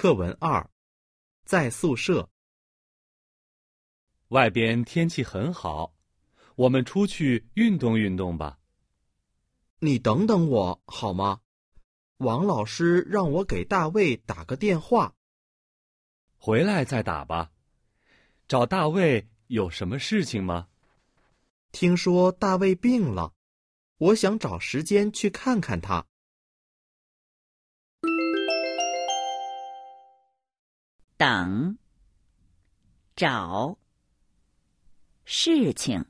课文二，在宿舍。外边天气很好，我们出去运动运动吧。你等等我好吗？王老师让我给大卫打个电话。回来再打吧。找大卫有什么事情吗？听说大卫病了，我想找时间去看看他。等，找，事情。